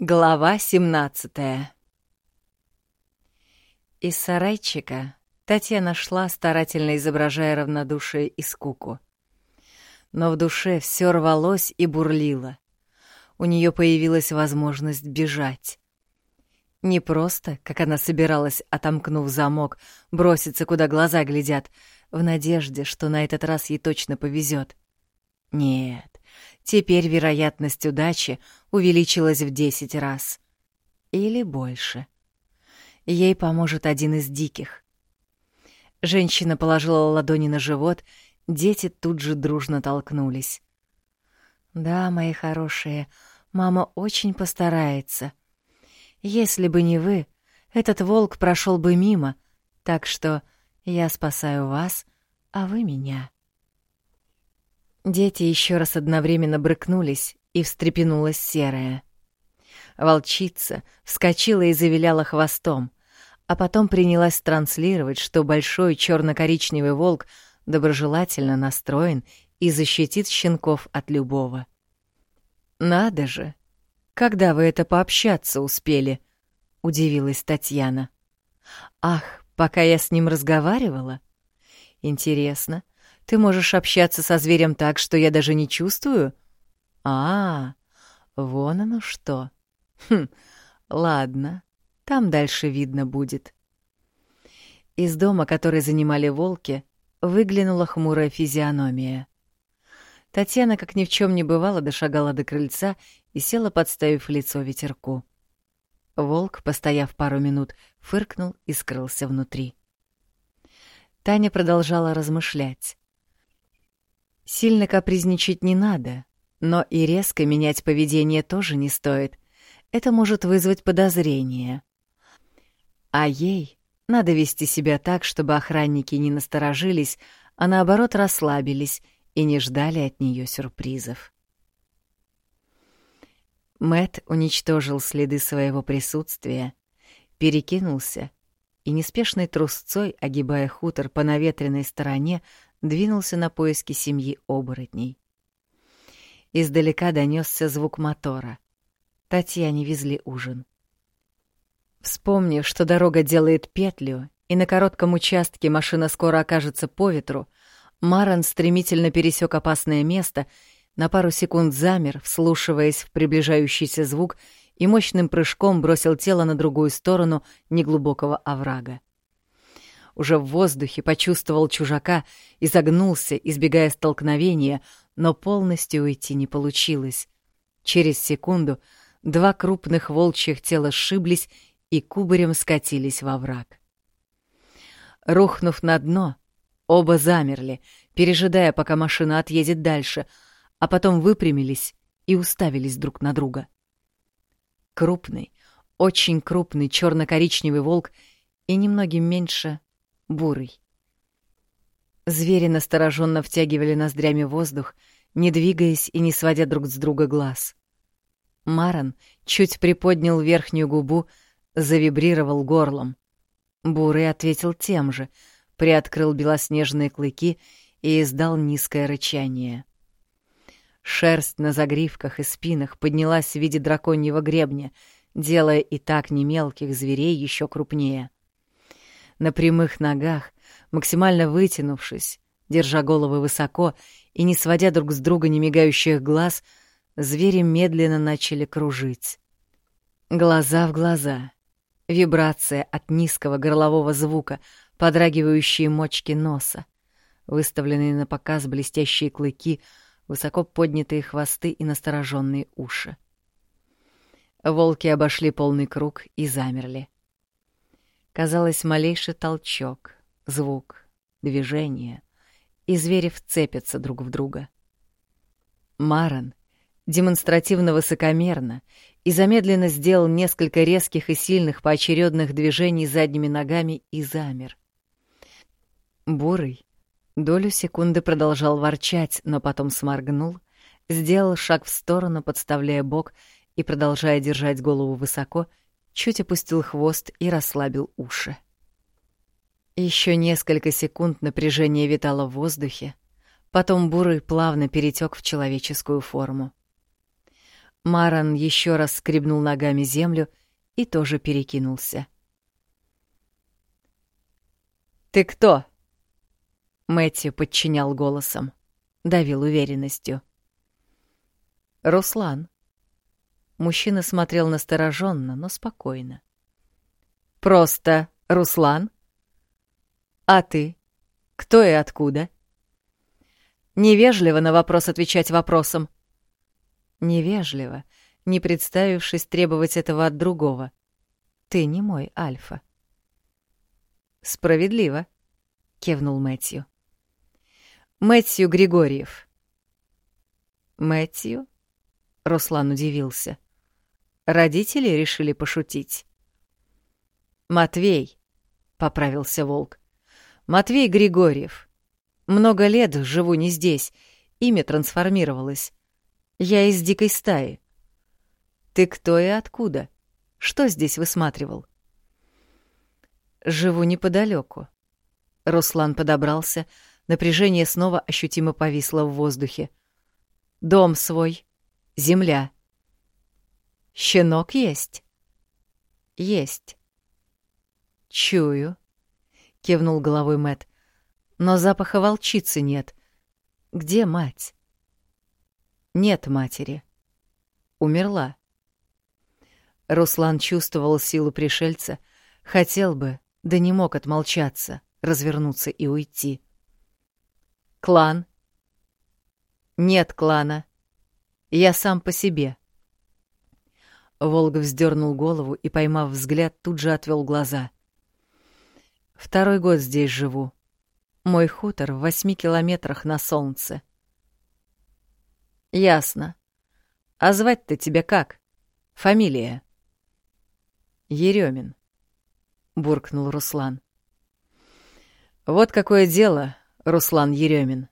Глава 17 Из сарайчика Татьяна шла, старательно изображая равнодушие и скуку. Но в душе все рвалось и бурлило. У нее появилась возможность бежать. Не просто, как она собиралась, отомкнув замок, броситься, куда глаза глядят, в надежде, что на этот раз ей точно повезет. Нет, Теперь вероятность удачи увеличилась в десять раз. Или больше. Ей поможет один из диких. Женщина положила ладони на живот, дети тут же дружно толкнулись. «Да, мои хорошие, мама очень постарается. Если бы не вы, этот волк прошел бы мимо, так что я спасаю вас, а вы меня». Дети еще раз одновременно брыкнулись, и встрепенулась серая. Волчица вскочила и завиляла хвостом, а потом принялась транслировать, что большой черно-коричневый волк доброжелательно настроен и защитит щенков от любого. «Надо же! Когда вы это пообщаться успели?» — удивилась Татьяна. «Ах, пока я с ним разговаривала? Интересно, ты можешь общаться со зверем так, что я даже не чувствую? А, вон оно что. Хм, ладно, там дальше видно будет. Из дома, который занимали волки, выглянула хмурая физиономия. Татьяна, как ни в чем не бывало, дошагала до крыльца и села, подставив лицо ветерку. Волк, постояв пару минут, фыркнул и скрылся внутри. Таня продолжала размышлять. Сильно капризничать не надо, но и резко менять поведение тоже не стоит. Это может вызвать подозрение. А ей надо вести себя так, чтобы охранники не насторожились, а наоборот расслабились и не ждали от нее сюрпризов. Мэт уничтожил следы своего присутствия, перекинулся и неспешной трусцой, огибая хутор по наветренной стороне, двинулся на поиски семьи оборотней. Издалека донесся звук мотора. Татьяне везли ужин. Вспомнив, что дорога делает петлю, и на коротком участке машина скоро окажется по ветру, Маран стремительно пересек опасное место, на пару секунд замер, вслушиваясь в приближающийся звук, и мощным прыжком бросил тело на другую сторону неглубокого оврага уже в воздухе почувствовал чужака и загнулся, избегая столкновения, но полностью уйти не получилось. Через секунду два крупных волчьих тела сшиблись и кубарем скатились во враг. Рухнув на дно, оба замерли, пережидая, пока машина отъедет дальше, а потом выпрямились и уставились друг на друга. Крупный, очень крупный черно-коричневый волк и немногим меньше бурый. Звери настороженно втягивали ноздрями воздух, не двигаясь и не сводя друг с друга глаз. Маран чуть приподнял верхнюю губу, завибрировал горлом. Бурый ответил тем же, приоткрыл белоснежные клыки и издал низкое рычание. Шерсть на загривках и спинах поднялась в виде драконьего гребня, делая и так немелких зверей еще крупнее на прямых ногах, максимально вытянувшись, держа головы высоко и не сводя друг с друга немигающих глаз, звери медленно начали кружить. Глаза в глаза. Вибрация от низкого горлового звука, подрагивающие мочки носа, выставленные на показ блестящие клыки, высоко поднятые хвосты и настороженные уши. Волки обошли полный круг и замерли. Казалось, малейший толчок, звук, движение, и звери вцепятся друг в друга. Маран демонстративно высокомерно и замедленно сделал несколько резких и сильных поочередных движений задними ногами и замер. Бурый долю секунды продолжал ворчать, но потом сморгнул, сделал шаг в сторону, подставляя бок и продолжая держать голову высоко, чуть опустил хвост и расслабил уши. Еще несколько секунд напряжение витало в воздухе, потом бурый плавно перетек в человеческую форму. Маран еще раз скребнул ногами землю и тоже перекинулся. «Ты кто?» Мэтью подчинял голосом, давил уверенностью. «Руслан». Мужчина смотрел настороженно, но спокойно. «Просто Руслан? А ты? Кто и откуда?» Невежливо на вопрос отвечать вопросом. Невежливо, не представившись требовать этого от другого. Ты не мой Альфа. Справедливо, кивнул Мэтью. Мэтью Григорьев. Мэтью? Руслан удивился. Родители решили пошутить. Матвей, поправился Волк. Матвей Григорьев. Много лет живу не здесь, имя трансформировалось. Я из дикой стаи. Ты кто и откуда? Что здесь высматривал? Живу неподалеку. Руслан подобрался, напряжение снова ощутимо повисло в воздухе. Дом свой, земля. Щенок есть? Есть. Чую, кивнул головой Мэт. Но запаха волчицы нет. Где мать? Нет матери. Умерла. Руслан чувствовал силу пришельца, хотел бы, да не мог отмолчаться, развернуться и уйти. Клан? Нет клана. Я сам по себе. Волк вздернул голову и, поймав взгляд, тут же отвел глаза. Второй год здесь живу. Мой хутор в восьми километрах на солнце. Ясно. А звать-то тебя как? Фамилия? Еремин, буркнул Руслан. Вот какое дело, Руслан Еремин.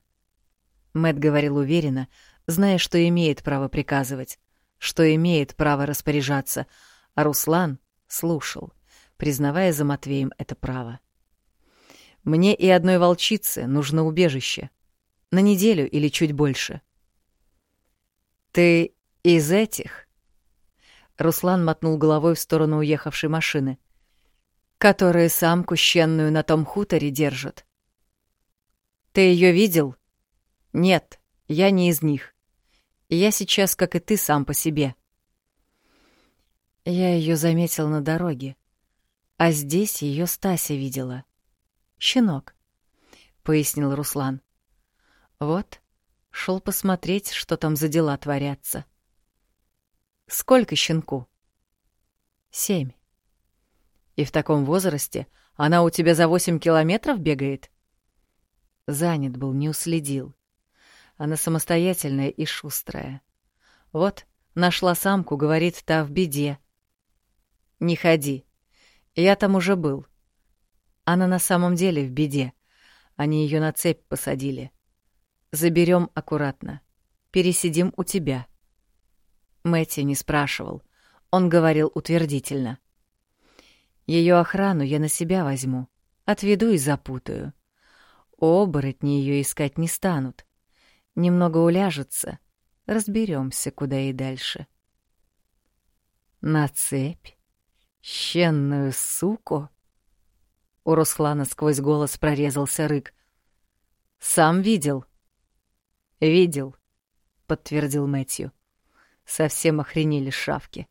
Мэт говорил уверенно, зная, что имеет право приказывать, что имеет право распоряжаться, а Руслан слушал, признавая за Матвеем это право. Мне и одной волчице нужно убежище. На неделю или чуть больше. «Ты из этих?» Руслан мотнул головой в сторону уехавшей машины. «Которые самку щенную на том хуторе держат». «Ты ее видел?» «Нет, я не из них. Я сейчас, как и ты, сам по себе». Я ее заметил на дороге, а здесь ее Стася видела. «Щенок», — пояснил Руслан. «Вот, Шел посмотреть, что там за дела творятся. Сколько щенку? Семь. И в таком возрасте она у тебя за восемь километров бегает? Занят был, не уследил. Она самостоятельная и шустрая. Вот, нашла самку, говорит, та в беде. Не ходи. Я там уже был. Она на самом деле в беде. Они ее на цепь посадили. Заберем аккуратно. Пересидим у тебя. Мэтти не спрашивал. Он говорил утвердительно. Ее охрану я на себя возьму. Отведу и запутаю. Оборотни ее искать не станут. Немного уляжется. Разберемся, куда и дальше. На цепь? Щенную суку? У Руслана сквозь голос прорезался рык. Сам видел — «Видел», — подтвердил Мэтью. Совсем охренели шавки.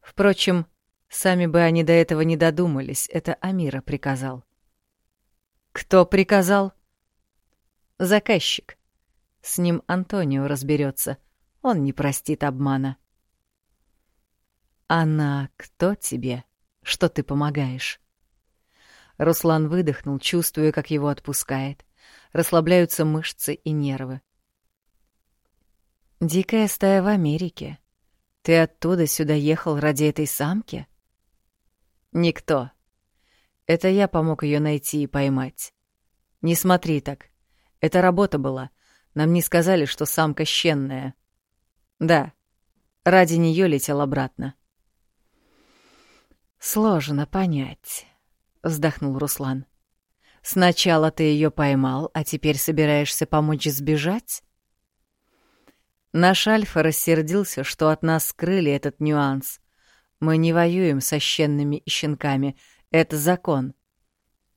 Впрочем, сами бы они до этого не додумались, это Амира приказал. «Кто приказал?» «Заказчик. С ним Антонио разберется. Он не простит обмана». «Она кто тебе? Что ты помогаешь?» Руслан выдохнул, чувствуя, как его отпускает. Расслабляются мышцы и нервы. Дикая стая в Америке. Ты оттуда сюда ехал ради этой самки? Никто. Это я помог ее найти и поймать. Не смотри так. Это работа была. Нам не сказали, что самка щенная. Да. Ради нее летел обратно. Сложно понять, вздохнул Руслан. Сначала ты ее поймал, а теперь собираешься помочь сбежать? Наш Альфа рассердился, что от нас скрыли этот нюанс. Мы не воюем со щенными и щенками. Это закон.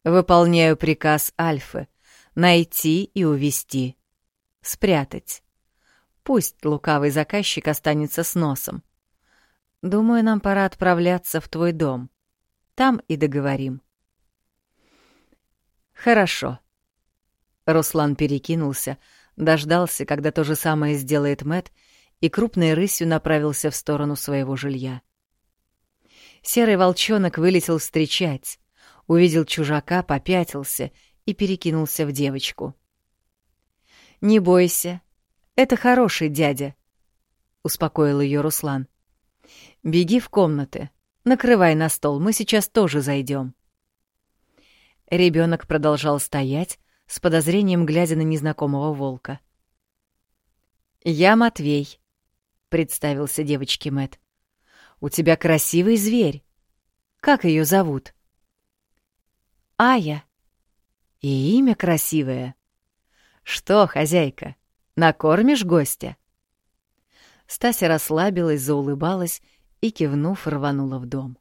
Выполняю приказ Альфы — найти и увести. Спрятать. Пусть лукавый заказчик останется с носом. Думаю, нам пора отправляться в твой дом. Там и договорим. Хорошо. Руслан перекинулся, дождался, когда то же самое сделает Мэт, и крупной рысью направился в сторону своего жилья. Серый волчонок вылетел встречать, увидел чужака, попятился и перекинулся в девочку. «Не бойся, это хороший дядя», — успокоил ее Руслан. «Беги в комнаты, накрывай на стол, мы сейчас тоже зайдем. Ребенок продолжал стоять, с подозрением глядя на незнакомого волка. «Я Матвей», — представился девочке Мэт. «У тебя красивый зверь. Как ее зовут?» «Ая». «И имя красивое. Что, хозяйка, накормишь гостя?» Стася расслабилась, заулыбалась и, кивнув, рванула в дом.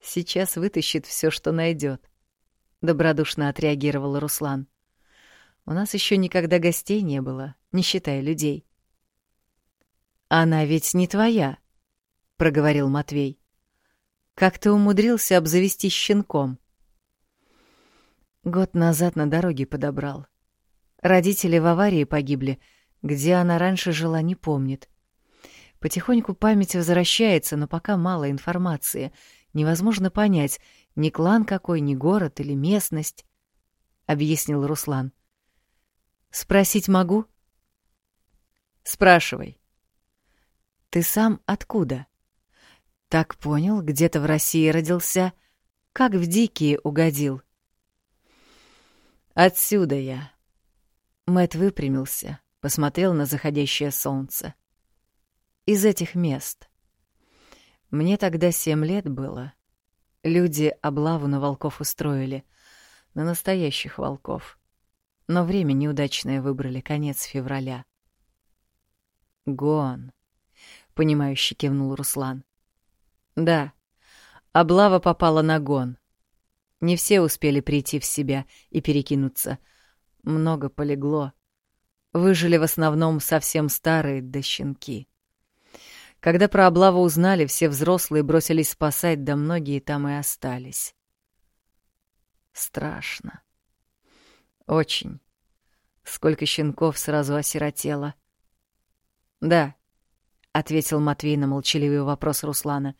«Сейчас вытащит все, что найдет. добродушно отреагировал Руслан. «У нас еще никогда гостей не было, не считая людей». «Она ведь не твоя», — проговорил Матвей. «Как ты умудрился обзавестись щенком?» Год назад на дороге подобрал. Родители в аварии погибли, где она раньше жила, не помнит. Потихоньку память возвращается, но пока мало информации. Невозможно понять, ни клан какой, ни город или местность, — объяснил Руслан. «Спросить могу?» «Спрашивай». «Ты сам откуда?» «Так понял, где-то в России родился. Как в дикие угодил?» «Отсюда я». Мэт выпрямился, посмотрел на заходящее солнце из этих мест. Мне тогда семь лет было. Люди облаву на волков устроили, на настоящих волков. Но время неудачное выбрали, конец февраля. «Гон», — понимающе кивнул Руслан. «Да, облава попала на гон. Не все успели прийти в себя и перекинуться. Много полегло. Выжили в основном совсем старые да щенки. Когда про облаву узнали, все взрослые бросились спасать, да многие там и остались. Страшно. Очень. Сколько щенков сразу осиротело. «Да», — ответил Матвей на молчаливый вопрос Руслана.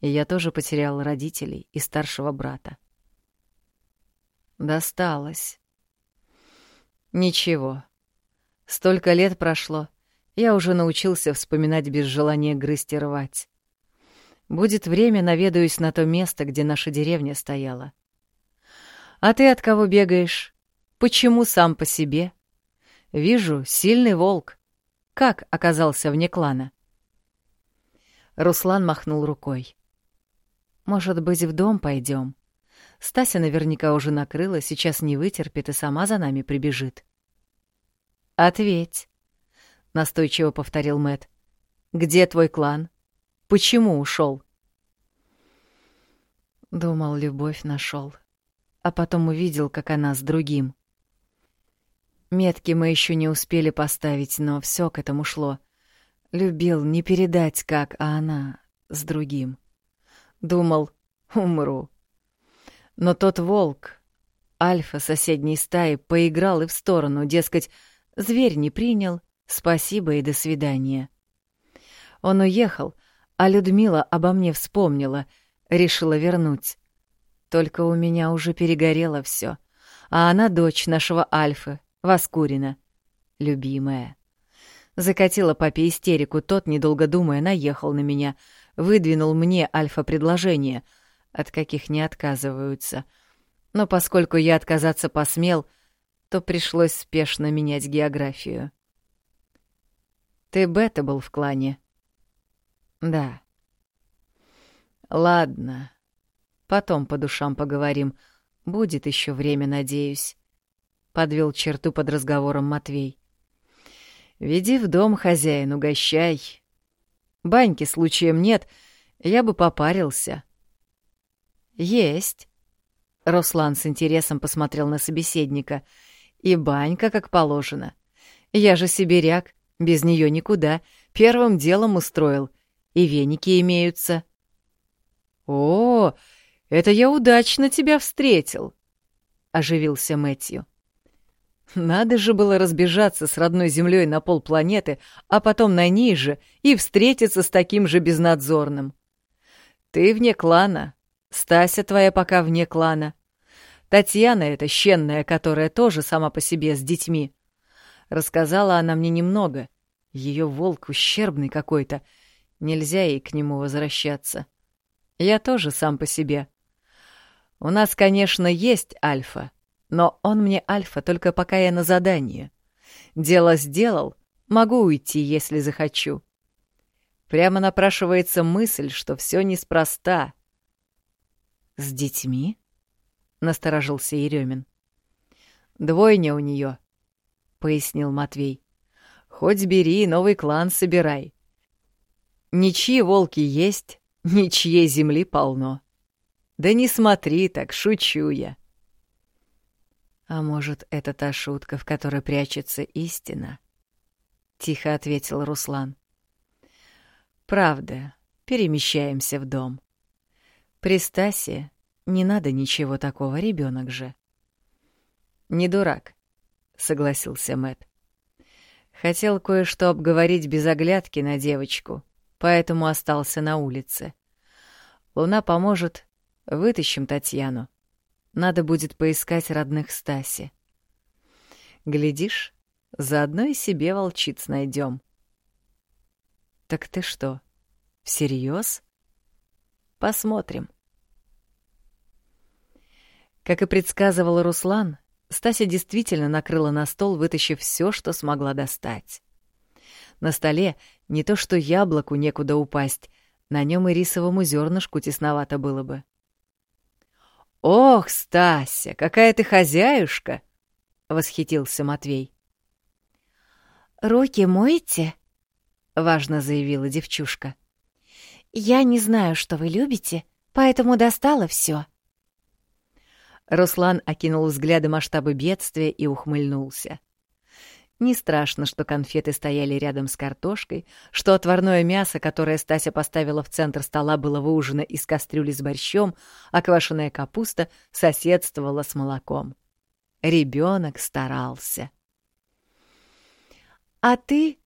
«И я тоже потерял родителей и старшего брата». «Досталось». «Ничего. Столько лет прошло, я уже научился вспоминать без желания грызть и рвать. Будет время, наведаюсь на то место, где наша деревня стояла. А ты от кого бегаешь? Почему сам по себе? Вижу, сильный волк. Как оказался вне клана? Руслан махнул рукой. Может быть, в дом пойдем? Стася наверняка уже накрыла, сейчас не вытерпит и сама за нами прибежит. Ответь настойчиво повторил Мэт. Где твой клан? Почему ушел? Думал, любовь нашел, а потом увидел, как она с другим. Метки мы еще не успели поставить, но все к этому шло. Любил не передать, как, а она с другим. Думал, умру. Но тот волк, альфа соседней стаи, поиграл и в сторону, дескать, зверь не принял, Спасибо и до свидания. Он уехал, а Людмила обо мне вспомнила, решила вернуть. Только у меня уже перегорело все, а она дочь нашего Альфы, Воскурина, любимая. Закатила папе истерику, тот, недолго думая, наехал на меня, выдвинул мне Альфа-предложение, от каких не отказываются. Но поскольку я отказаться посмел, то пришлось спешно менять географию. Ты бета был в клане? Да. Ладно. Потом по душам поговорим. Будет еще время, надеюсь. Подвел черту под разговором Матвей. Веди в дом, хозяин, угощай. Баньки случаем нет, я бы попарился. Есть. Руслан с интересом посмотрел на собеседника. И банька, как положено. Я же сибиряк, без нее никуда. Первым делом устроил. И веники имеются. О, это я удачно тебя встретил, оживился Мэтью. Надо же было разбежаться с родной землей на полпланеты, а потом на ней же и встретиться с таким же безнадзорным. Ты вне клана, Стася твоя пока вне клана. Татьяна эта щенная, которая тоже сама по себе с детьми. Рассказала она мне немного. Ее волк ущербный какой-то. Нельзя ей к нему возвращаться. Я тоже сам по себе. У нас, конечно, есть Альфа, но он мне альфа только пока я на задании. Дело сделал, могу уйти, если захочу. Прямо напрашивается мысль, что все неспроста. «С детьми?» — насторожился Еремин. «Двойня у нее, пояснил Матвей. «Хоть бери, новый клан собирай. Ничьи волки есть, ничьей земли полно. Да не смотри так, шучу я». «А может, это та шутка, в которой прячется истина?» — тихо ответил Руслан. «Правда, перемещаемся в дом. При Стасе не надо ничего такого, ребенок же». «Не дурак», — согласился Мэт. «Хотел кое-что обговорить без оглядки на девочку, поэтому остался на улице. Луна поможет, вытащим Татьяну. Надо будет поискать родных Стаси. Глядишь, заодно и себе волчиц найдем. Так ты что, всерьез? Посмотрим. Как и предсказывал Руслан, Стася действительно накрыла на стол, вытащив все, что смогла достать. На столе не то что яблоку некуда упасть, на нем и рисовому зернышку тесновато было бы. «Ох, Стася, какая ты хозяюшка!» — восхитился Матвей. «Руки мойте?» — важно заявила девчушка. «Я не знаю, что вы любите, поэтому достала все. Руслан окинул взглядом масштабы бедствия и ухмыльнулся. Не страшно, что конфеты стояли рядом с картошкой, что отварное мясо, которое Стася поставила в центр стола, было выужено из кастрюли с борщом, а квашеная капуста соседствовала с молоком. Ребенок старался. «А ты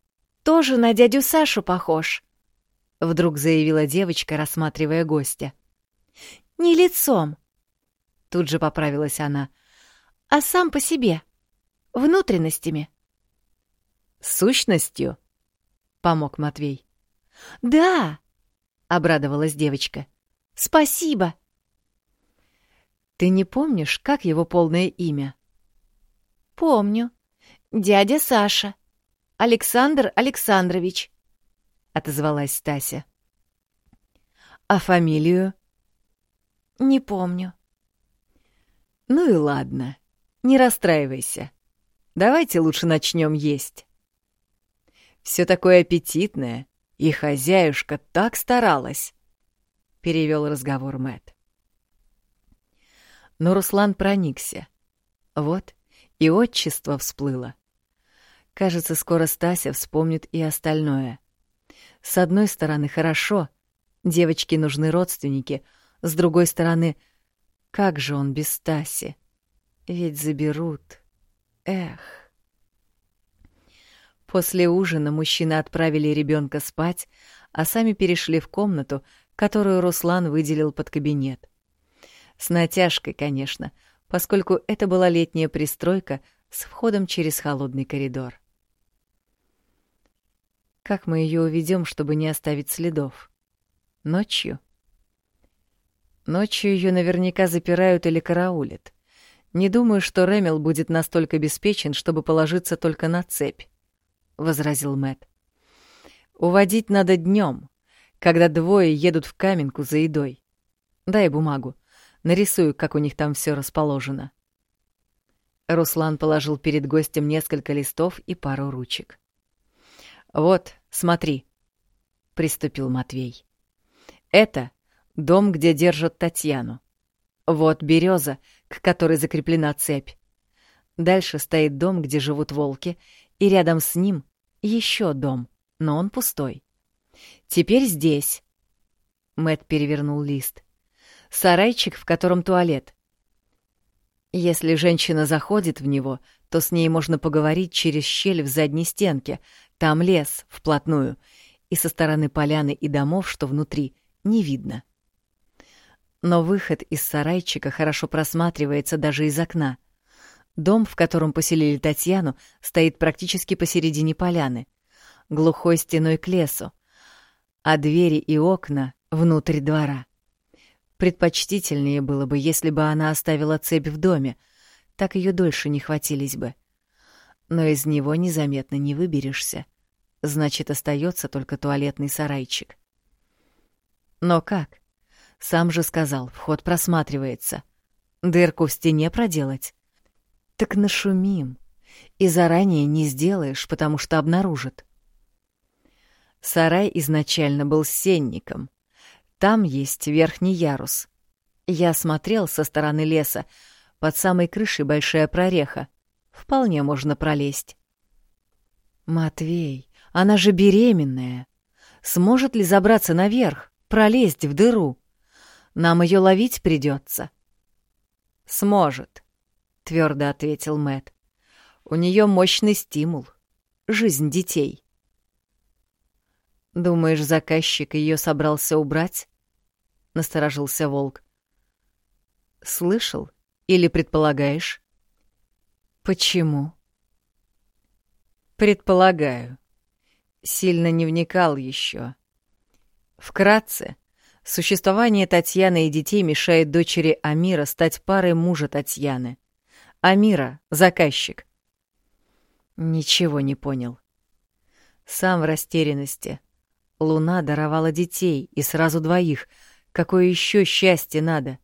тоже на дядю Сашу похож», — вдруг заявила девочка, рассматривая гостя. «Не лицом», — тут же поправилась она, — «а сам по себе, внутренностями». «Сущностью?» — помог Матвей. «Да!» — обрадовалась девочка. «Спасибо!» «Ты не помнишь, как его полное имя?» «Помню. Дядя Саша. Александр Александрович», — отозвалась Стася. «А фамилию?» «Не помню». «Ну и ладно, не расстраивайся. Давайте лучше начнем есть». Все такое аппетитное, и хозяюшка так старалась, — перевел разговор Мэт. Но Руслан проникся. Вот, и отчество всплыло. Кажется, скоро Стася вспомнит и остальное. С одной стороны, хорошо, девочке нужны родственники, с другой стороны, как же он без Стаси? Ведь заберут. Эх. После ужина мужчины отправили ребенка спать, а сами перешли в комнату, которую Руслан выделил под кабинет. С натяжкой, конечно, поскольку это была летняя пристройка с входом через холодный коридор. Как мы ее уведем, чтобы не оставить следов? Ночью? Ночью ее наверняка запирают или караулят. Не думаю, что Ремел будет настолько обеспечен, чтобы положиться только на цепь возразил Мэт. Уводить надо днем, когда двое едут в каменку за едой. Дай бумагу. Нарисую, как у них там все расположено. Руслан положил перед гостем несколько листов и пару ручек. Вот, смотри, приступил Матвей. Это дом, где держат Татьяну. Вот береза, к которой закреплена цепь. Дальше стоит дом, где живут волки, и рядом с ним еще дом, но он пустой. Теперь здесь. Мэт перевернул лист. Сарайчик, в котором туалет. Если женщина заходит в него, то с ней можно поговорить через щель в задней стенке. Там лес, вплотную, и со стороны поляны и домов, что внутри, не видно. Но выход из сарайчика хорошо просматривается даже из окна. Дом, в котором поселили Татьяну, стоит практически посередине поляны, глухой стеной к лесу, а двери и окна внутрь двора. Предпочтительнее было бы, если бы она оставила цепь в доме, так ее дольше не хватились бы. Но из него незаметно не выберешься. Значит, остается только туалетный сарайчик. Но как? Сам же сказал, вход просматривается. Дырку в стене проделать? Так нашумим. И заранее не сделаешь, потому что обнаружат. Сарай изначально был сенником. Там есть верхний ярус. Я смотрел со стороны леса, под самой крышей большая прореха. Вполне можно пролезть. «Матвей, она же беременная. Сможет ли забраться наверх, пролезть в дыру? Нам ее ловить придется. «Сможет», — твердо ответил Мэт. «У нее мощный стимул. Жизнь детей». «Думаешь, заказчик ее собрался убрать?» — насторожился волк. «Слышал?» Или предполагаешь? Почему? Предполагаю. Сильно не вникал еще. Вкратце, существование Татьяны и детей мешает дочери Амира стать парой мужа Татьяны. Амира — заказчик. Ничего не понял. Сам в растерянности. Луна даровала детей, и сразу двоих. Какое еще счастье надо?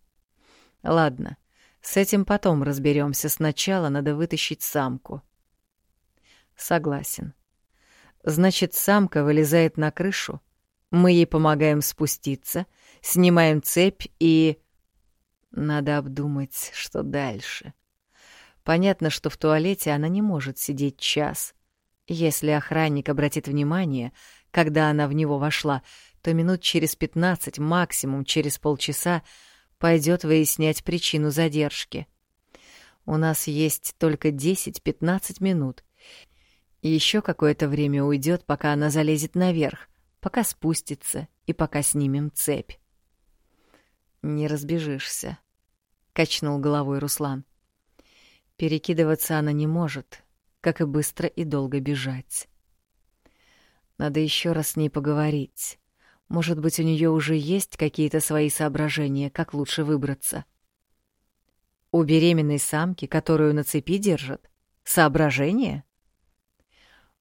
Ладно, с этим потом разберемся. Сначала надо вытащить самку. Согласен. Значит, самка вылезает на крышу. Мы ей помогаем спуститься, снимаем цепь и... Надо обдумать, что дальше. Понятно, что в туалете она не может сидеть час. Если охранник обратит внимание, когда она в него вошла, то минут через пятнадцать, максимум через полчаса, пойдет выяснять причину задержки. У нас есть только 10-15 минут. Еще какое-то время уйдет, пока она залезет наверх, пока спустится и пока снимем цепь. Не разбежишься, качнул головой Руслан. Перекидываться она не может, как и быстро и долго бежать. Надо еще раз с ней поговорить. Может быть, у нее уже есть какие-то свои соображения, как лучше выбраться. У беременной самки, которую на цепи держат, соображения?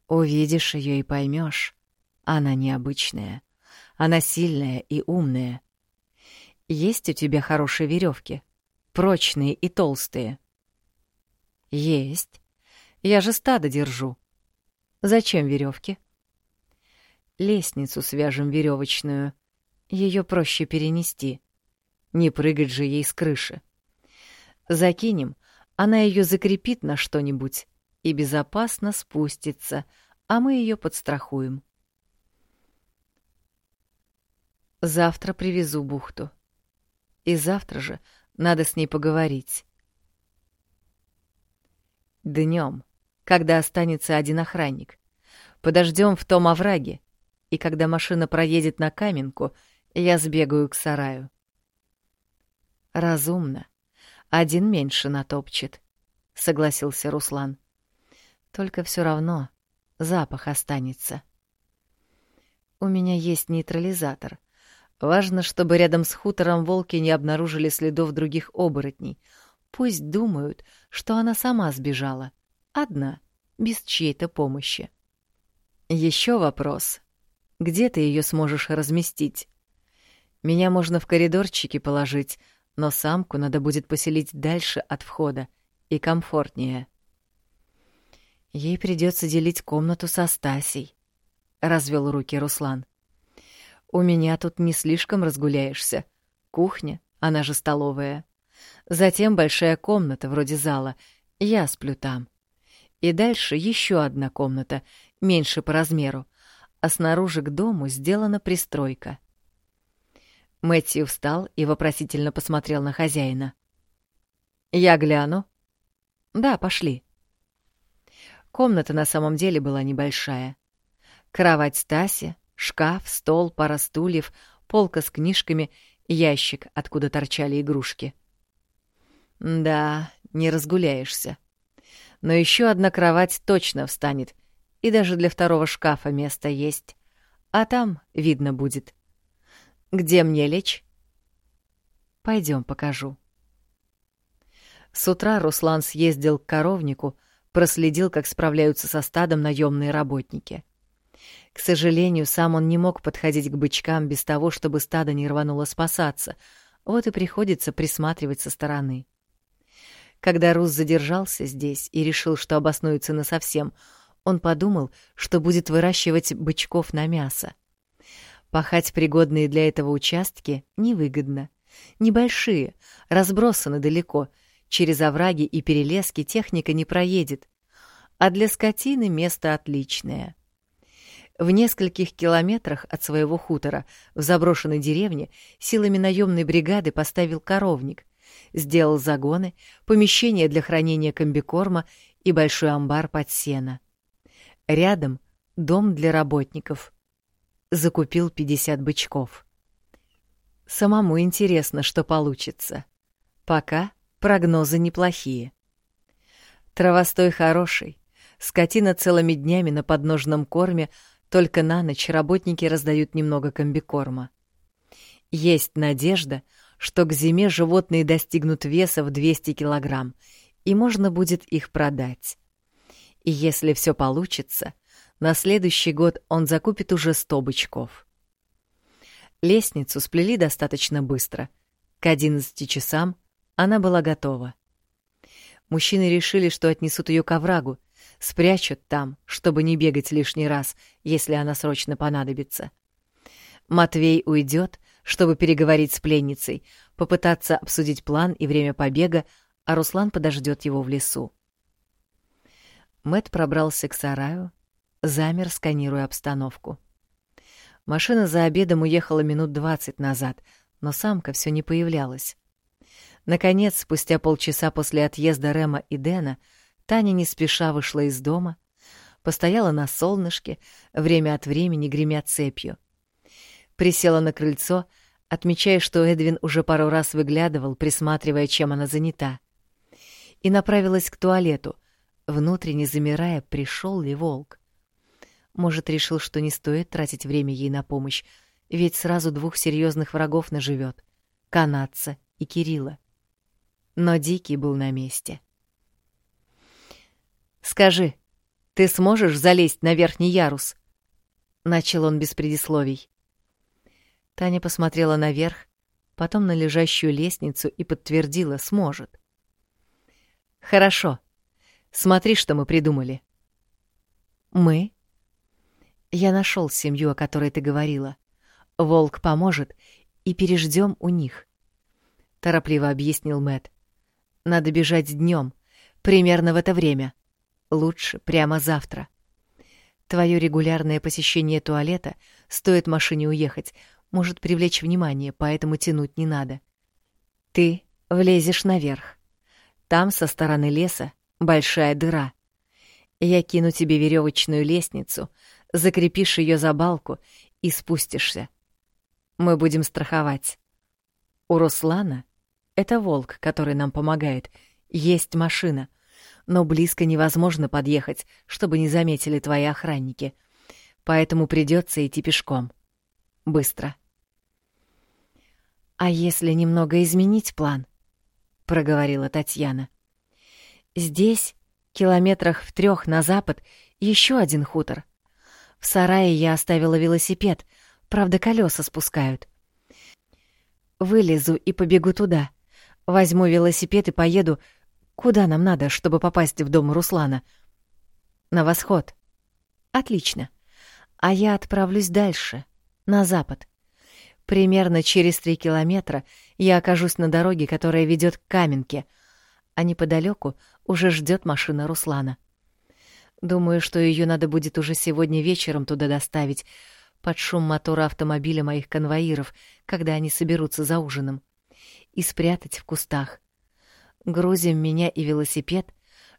Увидишь ее и поймешь. Она необычная. Она сильная и умная. Есть у тебя хорошие веревки, прочные и толстые. Есть. Я же стадо держу. Зачем веревки? Лестницу свяжем веревочную. Ее проще перенести. Не прыгать же ей с крыши. Закинем, она ее закрепит на что-нибудь и безопасно спустится, а мы ее подстрахуем. Завтра привезу бухту. И завтра же надо с ней поговорить. Днем, когда останется один охранник. Подождем в том овраге и когда машина проедет на каменку, я сбегаю к сараю. Разумно. Один меньше натопчет, — согласился Руслан. Только все равно запах останется. У меня есть нейтрализатор. Важно, чтобы рядом с хутором волки не обнаружили следов других оборотней. Пусть думают, что она сама сбежала. Одна, без чьей-то помощи. Еще вопрос. Где ты ее сможешь разместить? Меня можно в коридорчике положить, но самку надо будет поселить дальше от входа и комфортнее. Ей придется делить комнату со Стасей, развел руки Руслан. У меня тут не слишком разгуляешься. Кухня, она же столовая. Затем большая комната вроде зала. Я сплю там. И дальше еще одна комната, меньше по размеру, а снаружи к дому сделана пристройка. Мэтью встал и вопросительно посмотрел на хозяина. «Я гляну». «Да, пошли». Комната на самом деле была небольшая. Кровать Стаси, шкаф, стол, пара стульев, полка с книжками, ящик, откуда торчали игрушки. Да, не разгуляешься. Но еще одна кровать точно встанет, и даже для второго шкафа место есть. А там видно будет. Где мне лечь? Пойдем, покажу. С утра Руслан съездил к коровнику, проследил, как справляются со стадом наемные работники. К сожалению, сам он не мог подходить к бычкам без того, чтобы стадо не рвануло спасаться, вот и приходится присматривать со стороны. Когда Рус задержался здесь и решил, что обоснуется насовсем, он подумал, что будет выращивать бычков на мясо. Пахать пригодные для этого участки невыгодно. Небольшие, разбросаны далеко, через овраги и перелески техника не проедет. А для скотины место отличное. В нескольких километрах от своего хутора в заброшенной деревне силами наемной бригады поставил коровник, сделал загоны, помещение для хранения комбикорма и большой амбар под сено. Рядом дом для работников. Закупил 50 бычков. Самому интересно, что получится. Пока прогнозы неплохие. Травостой хороший. Скотина целыми днями на подножном корме, только на ночь работники раздают немного комбикорма. Есть надежда, что к зиме животные достигнут веса в 200 килограмм, и можно будет их продать. И если все получится, на следующий год он закупит уже 100 бычков. Лестницу сплели достаточно быстро. К 11 часам она была готова. Мужчины решили, что отнесут ее к оврагу, спрячут там, чтобы не бегать лишний раз, если она срочно понадобится. Матвей уйдет, чтобы переговорить с пленницей, попытаться обсудить план и время побега, а Руслан подождет его в лесу. Мэт пробрался к сараю, замер, сканируя обстановку. Машина за обедом уехала минут двадцать назад, но самка все не появлялась. Наконец, спустя полчаса после отъезда Рема и Дэна, Таня не спеша вышла из дома, постояла на солнышке, время от времени гремя цепью присела на крыльцо, отмечая, что Эдвин уже пару раз выглядывал, присматривая, чем она занята, и направилась к туалету, внутренне замирая, пришел ли волк. Может, решил, что не стоит тратить время ей на помощь, ведь сразу двух серьезных врагов наживет — канадца и Кирилла. Но Дикий был на месте. «Скажи, ты сможешь залезть на верхний ярус?» — начал он без предисловий. Таня посмотрела наверх, потом на лежащую лестницу и подтвердила, сможет. «Хорошо. Смотри, что мы придумали». «Мы?» «Я нашел семью, о которой ты говорила. Волк поможет, и переждем у них», — торопливо объяснил Мэт. «Надо бежать днем, примерно в это время. Лучше прямо завтра. Твое регулярное посещение туалета стоит машине уехать, может привлечь внимание, поэтому тянуть не надо. Ты влезешь наверх. Там, со стороны леса, большая дыра. Я кину тебе веревочную лестницу, закрепишь ее за балку и спустишься. Мы будем страховать. У Руслана, это волк, который нам помогает, есть машина, но близко невозможно подъехать, чтобы не заметили твои охранники. Поэтому придется идти пешком. Быстро. «А если немного изменить план?» — проговорила Татьяна. «Здесь, километрах в трех на запад, еще один хутор. В сарае я оставила велосипед, правда, колеса спускают. Вылезу и побегу туда. Возьму велосипед и поеду, куда нам надо, чтобы попасть в дом Руслана. На восход. Отлично. а я отправлюсь дальше, на запад. Примерно через три километра я окажусь на дороге, которая ведет к Каменке, а неподалеку уже ждет машина Руслана. Думаю, что ее надо будет уже сегодня вечером туда доставить, под шум мотора автомобиля моих конвоиров, когда они соберутся за ужином, и спрятать в кустах. Грузим меня и велосипед,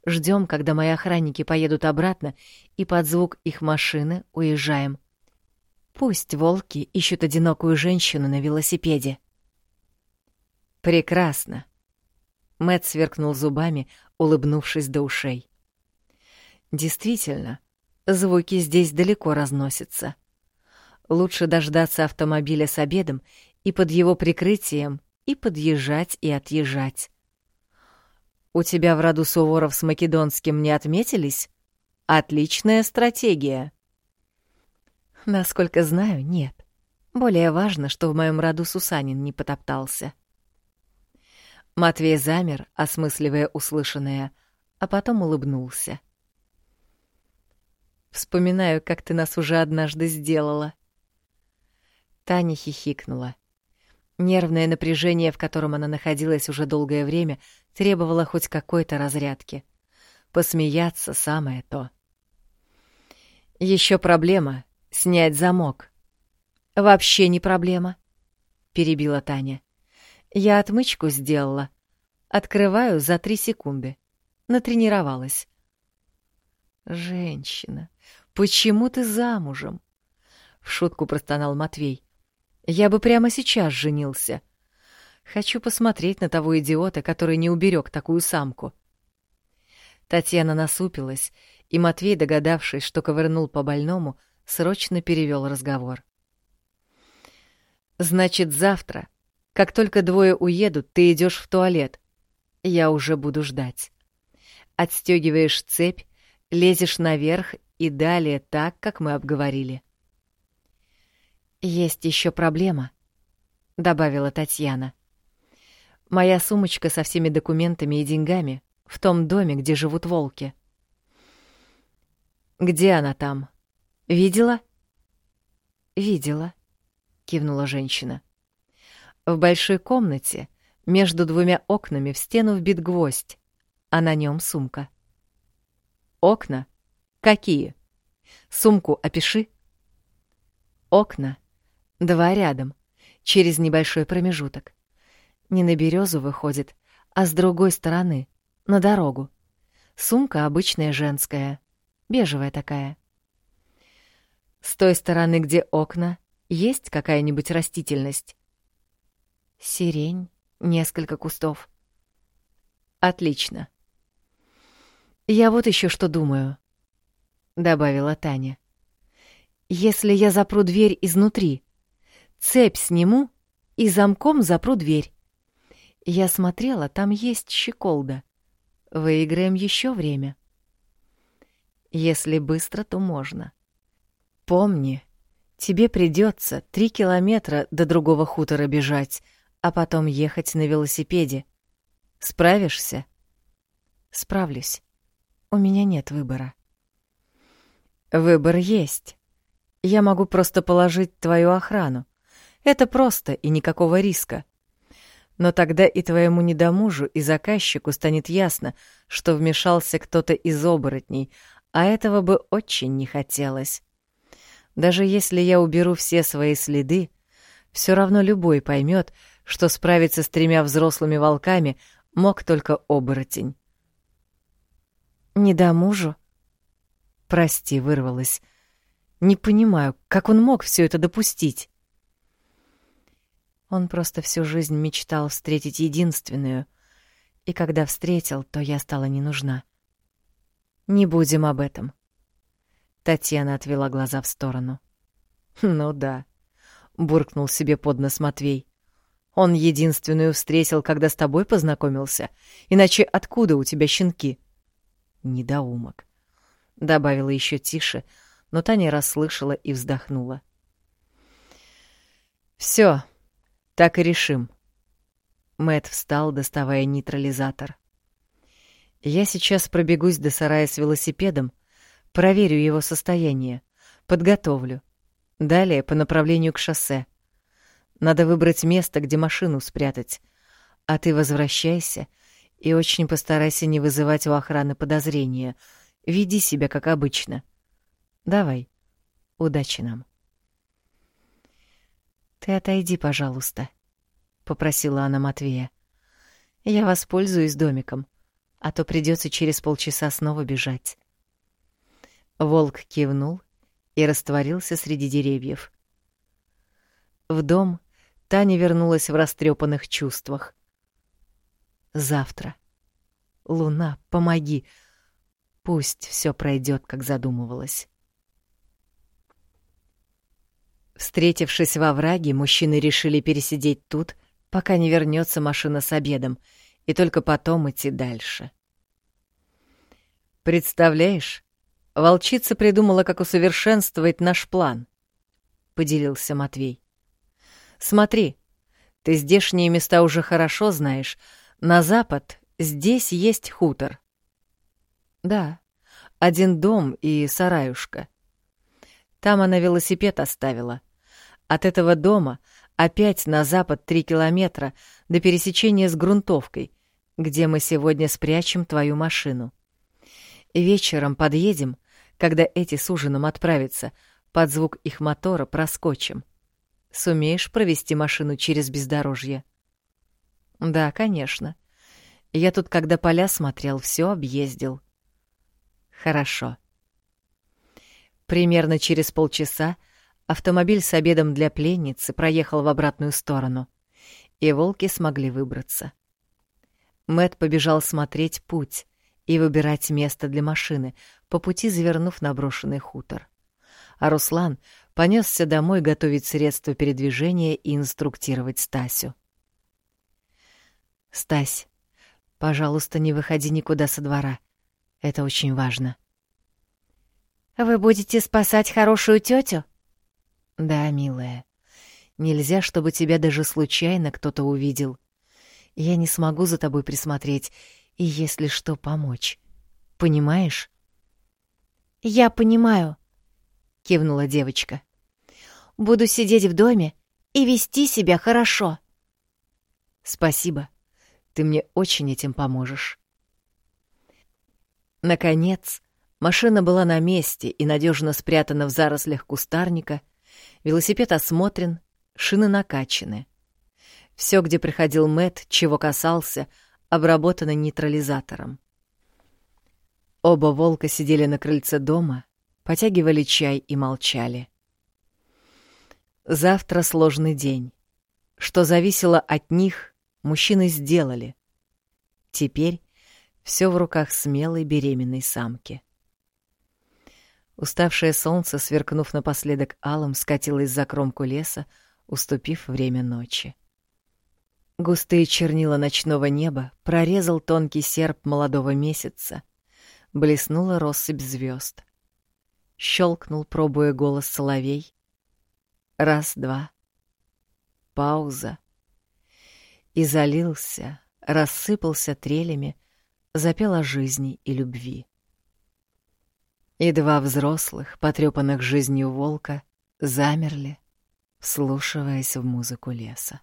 ждем, когда мои охранники поедут обратно, и под звук их машины уезжаем. Пусть волки ищут одинокую женщину на велосипеде. Прекрасно. Мэт сверкнул зубами, улыбнувшись до ушей. Действительно, звуки здесь далеко разносятся. Лучше дождаться автомобиля с обедом и под его прикрытием и подъезжать и отъезжать. У тебя в роду Суворов с Македонским не отметились? Отличная стратегия. Насколько знаю, нет. Более важно, что в моем роду Сусанин не потоптался. Матвей замер, осмысливая услышанное, а потом улыбнулся. Вспоминаю, как ты нас уже однажды сделала. Таня хихикнула. Нервное напряжение, в котором она находилась уже долгое время, требовало хоть какой-то разрядки. Посмеяться — самое то. Еще проблема — снять замок. «Вообще не проблема», — перебила Таня. «Я отмычку сделала. Открываю за три секунды. Натренировалась». «Женщина, почему ты замужем?» — в шутку простонал Матвей. Я бы прямо сейчас женился. Хочу посмотреть на того идиота, который не уберег такую самку. Татьяна насупилась, и Матвей, догадавшись, что ковырнул по больному, срочно перевел разговор. «Значит, завтра, как только двое уедут, ты идешь в туалет. Я уже буду ждать. Отстегиваешь цепь, лезешь наверх и далее так, как мы обговорили. «Есть еще проблема», — добавила Татьяна. «Моя сумочка со всеми документами и деньгами в том доме, где живут волки». «Где она там? Видела?» «Видела», — кивнула женщина. «В большой комнате между двумя окнами в стену вбит гвоздь, а на нем сумка». «Окна? Какие? Сумку опиши». «Окна — Два рядом, через небольшой промежуток. Не на березу выходит, а с другой стороны, на дорогу. Сумка обычная женская, бежевая такая. С той стороны, где окна, есть какая-нибудь растительность? Сирень, несколько кустов. Отлично. Я вот еще что думаю, добавила Таня. Если я запру дверь изнутри, Цепь сниму и замком запру дверь. Я смотрела, там есть щеколда. Выиграем еще время. Если быстро, то можно. Помни, тебе придется три километра до другого хутора бежать, а потом ехать на велосипеде. Справишься? Справлюсь. У меня нет выбора. Выбор есть. Я могу просто положить твою охрану. Это просто и никакого риска. Но тогда и твоему недомужу, и заказчику станет ясно, что вмешался кто-то из оборотней, а этого бы очень не хотелось. Даже если я уберу все свои следы, все равно любой поймет, что справиться с тремя взрослыми волками мог только оборотень. «Недомужу?» «Прости», — вырвалась. «Не понимаю, как он мог все это допустить?» Он просто всю жизнь мечтал встретить единственную, и когда встретил, то я стала не нужна. Не будем об этом. Татьяна отвела глаза в сторону. Ну да, буркнул себе под нос Матвей. Он единственную встретил, когда с тобой познакомился, иначе откуда у тебя щенки? Недоумок. Добавила еще тише, но Таня расслышала и вздохнула. Все, так и решим. Мэт встал, доставая нейтрализатор. Я сейчас пробегусь до сарая с велосипедом, проверю его состояние, Подготовлю. Далее по направлению к шоссе. Надо выбрать место, где машину спрятать. А ты возвращайся и очень постарайся не вызывать у охраны подозрения. Веди себя как обычно. Давай. Удачи нам. Ты отойди, пожалуйста, попросила она Матвея. Я воспользуюсь домиком, а то придется через полчаса снова бежать. Волк кивнул и растворился среди деревьев. В дом Таня вернулась в растрепанных чувствах. Завтра. Луна, помоги. Пусть все пройдет, как задумывалось. Встретившись во враге, мужчины решили пересидеть тут, пока не вернется машина с обедом, и только потом идти дальше. Представляешь, волчица придумала, как усовершенствовать наш план, поделился Матвей. Смотри, ты здешние места уже хорошо знаешь. На запад здесь есть хутор. Да, один дом и сараюшка. Там она велосипед оставила. От этого дома опять на запад три километра до пересечения с грунтовкой, где мы сегодня спрячем твою машину. Вечером подъедем, когда эти с ужином отправятся, под звук их мотора проскочим. Сумеешь провести машину через бездорожье? Да, конечно. Я тут, когда поля смотрел, все объездил. Хорошо. Примерно через полчаса автомобиль с обедом для пленницы проехал в обратную сторону, и волки смогли выбраться. Мэт побежал смотреть путь и выбирать место для машины, по пути завернув на брошенный хутор. А Руслан понесся домой готовить средства передвижения и инструктировать Стасю. «Стась, пожалуйста, не выходи никуда со двора. Это очень важно». «Вы будете спасать хорошую тетю? «Да, милая. Нельзя, чтобы тебя даже случайно кто-то увидел. Я не смогу за тобой присмотреть и, если что, помочь. Понимаешь?» «Я понимаю», — кивнула девочка. «Буду сидеть в доме и вести себя хорошо». «Спасибо. Ты мне очень этим поможешь». Наконец, Машина была на месте и надежно спрятана в зарослях кустарника, велосипед осмотрен, шины накачаны. Все, где приходил Мэт, чего касался, обработано нейтрализатором. Оба волка сидели на крыльце дома, потягивали чай и молчали. Завтра сложный день. Что зависело от них, мужчины сделали. Теперь все в руках смелой беременной самки. Уставшее солнце, сверкнув напоследок алым, скатилось за кромку леса, уступив время ночи. Густые чернила ночного неба прорезал тонкий серп молодого месяца. Блеснула россыпь звезд. Щелкнул, пробуя голос соловей. Раз-два. Пауза. И залился, рассыпался трелями, запел о жизни и любви. И два взрослых, потрепанных жизнью волка, замерли, вслушиваясь в музыку леса.